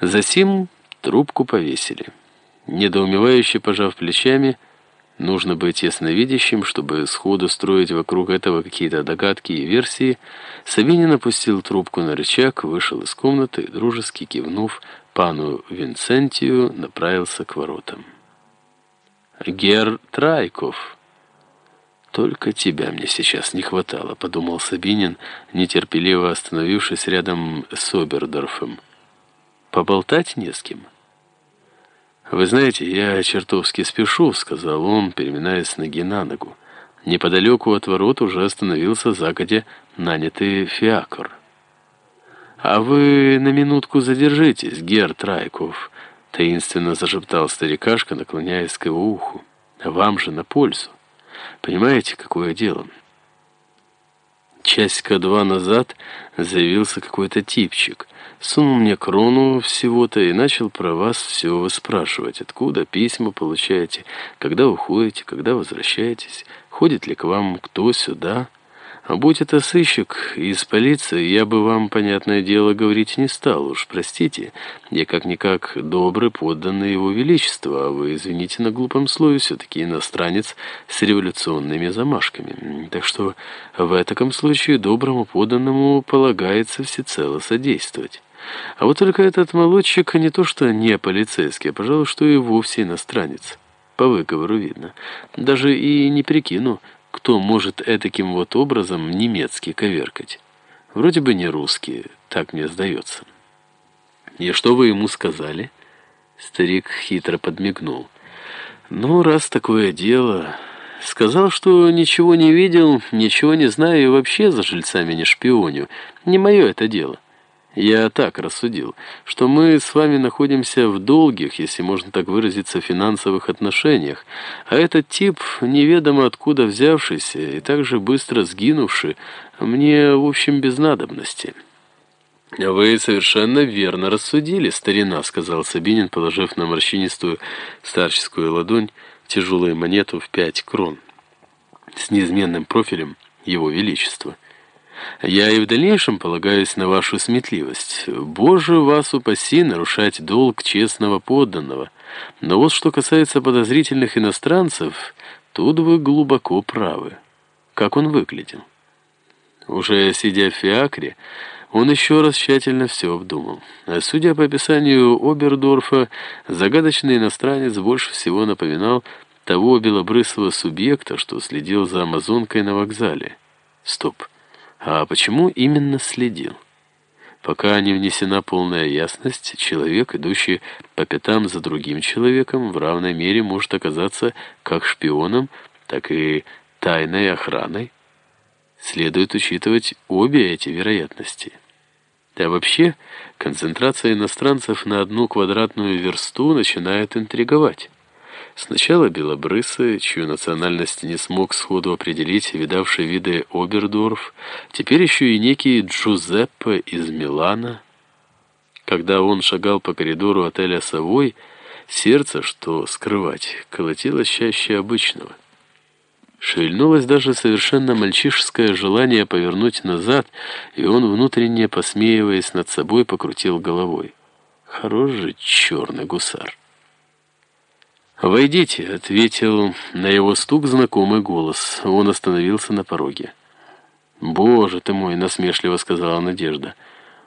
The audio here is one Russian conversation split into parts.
Засим трубку повесили. Недоумевающе пожав плечами, нужно быть ясновидящим, чтобы сходу строить вокруг этого какие-то догадки и версии, Сабинин опустил трубку на рычаг, вышел из комнаты и, дружески кивнув пану Винцентию, направился к воротам. «Гер Трайков!» «Только тебя мне сейчас не хватало», — подумал Сабинин, нетерпеливо остановившись рядом с Обердорфом. «Поболтать не с кем». «Вы знаете, я чертовски спешу», — сказал он, переминаясь с ноги на ногу. Неподалеку от ворот уже остановился загодя нанятый фиакр. «А вы на минутку задержитесь, Гер Трайков», — таинственно зашептал старикашка, наклоняясь к его уху. «Вам же на пользу». Понимаете, какое дело? Часика-два назад заявился какой-то типчик. Сунул мне крону всего-то и начал про вас все выспрашивать. Откуда письма получаете, когда уходите, когда возвращаетесь, ходит ли к вам кто сюда... Будь это сыщик из полиции, я бы вам, понятное дело, говорить не стал. Уж простите, я как-никак добрый подданный его величества, а вы, извините на глупом слове, все-таки иностранец с революционными замашками. Так что в таком случае доброму подданному полагается всецело содействовать. А вот только этот молодчик не то что не полицейский, а, пожалуй, что и вовсе иностранец. По выговору видно. Даже и не прикину, кто может этаким вот образом немецкий коверкать? Вроде бы не русский, так мне сдается. И что вы ему сказали? Старик хитро подмигнул. Ну, раз такое дело... Сказал, что ничего не видел, ничего не знаю и вообще за жильцами не шпионю. Не мое это дело. Я так рассудил, что мы с вами находимся в долгих, если можно так выразиться, финансовых отношениях, а этот тип, неведомо откуда взявшийся и также быстро сгинувший, мне, в общем, без надобности». «Вы совершенно верно рассудили, старина», — сказал Сабинин, положив на морщинистую старческую ладонь тяжелую монету в пять крон с неизменным профилем Его Величества. Я и в дальнейшем полагаюсь на вашу сметливость. Боже, вас упаси нарушать долг честного подданного. Но вот что касается подозрительных иностранцев, тут вы глубоко правы. Как он выглядел? Уже сидя в фиакре, он еще раз тщательно все обдумал. Судя по описанию Обердорфа, загадочный иностранец больше всего напоминал того белобрысого субъекта, что следил за амазонкой на вокзале. Стоп. А почему именно следил? Пока не внесена полная ясность, человек, идущий по пятам за другим человеком, в равной мере может оказаться как шпионом, так и тайной охраной. Следует учитывать обе эти вероятности. А вообще, концентрация иностранцев на одну квадратную версту начинает интриговать. Сначала белобрысый, чью национальность не смог сходу определить видавший виды Обердорф, теперь еще и некий Джузеппе из Милана. Когда он шагал по коридору отеля «Совой», сердце, что скрывать, колотилось чаще обычного. Шевельнулось даже совершенно мальчишеское желание повернуть назад, и он, внутренне посмеиваясь над собой, покрутил головой. Хорош же черный гусар. «Войдите», — ответил на его стук знакомый голос. Он остановился на пороге. «Боже ты мой!» — насмешливо сказала Надежда.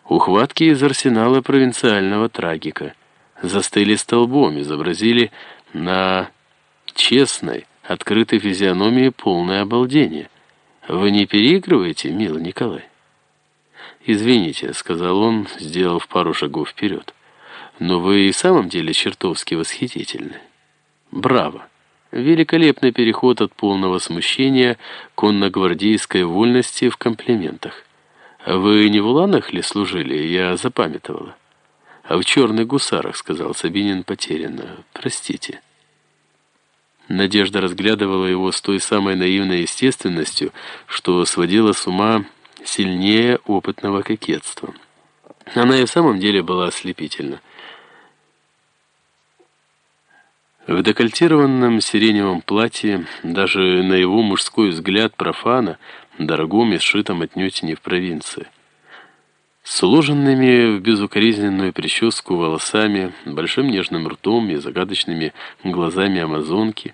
Ухватки из арсенала провинциального трагика. Застыли столбом, изобразили на честной, открытой физиономии полное обалдение. «Вы не переигрываете, милый Николай?» «Извините», — сказал он, сделав пару шагов вперед. «Но вы и в самом деле чертовски восхитительны». Браво! Великолепный переход от полного смущения конногвардейской вольности в комплиментах. Вы не в Уланах ли служили? Я запамятовала. А в черных гусарах, сказал Сабинин потерянно. Простите. Надежда разглядывала его с той самой наивной естественностью, что сводила с ума сильнее опытного кокетства. Она и в самом деле была ослепительна. В декольтированном сиреневом платье, даже на его мужской взгляд профана, дорогом и сшитом отнюдь не в провинции. с уложенными в безукоризненную прическу волосами, большим нежным ртом и загадочными глазами амазонки,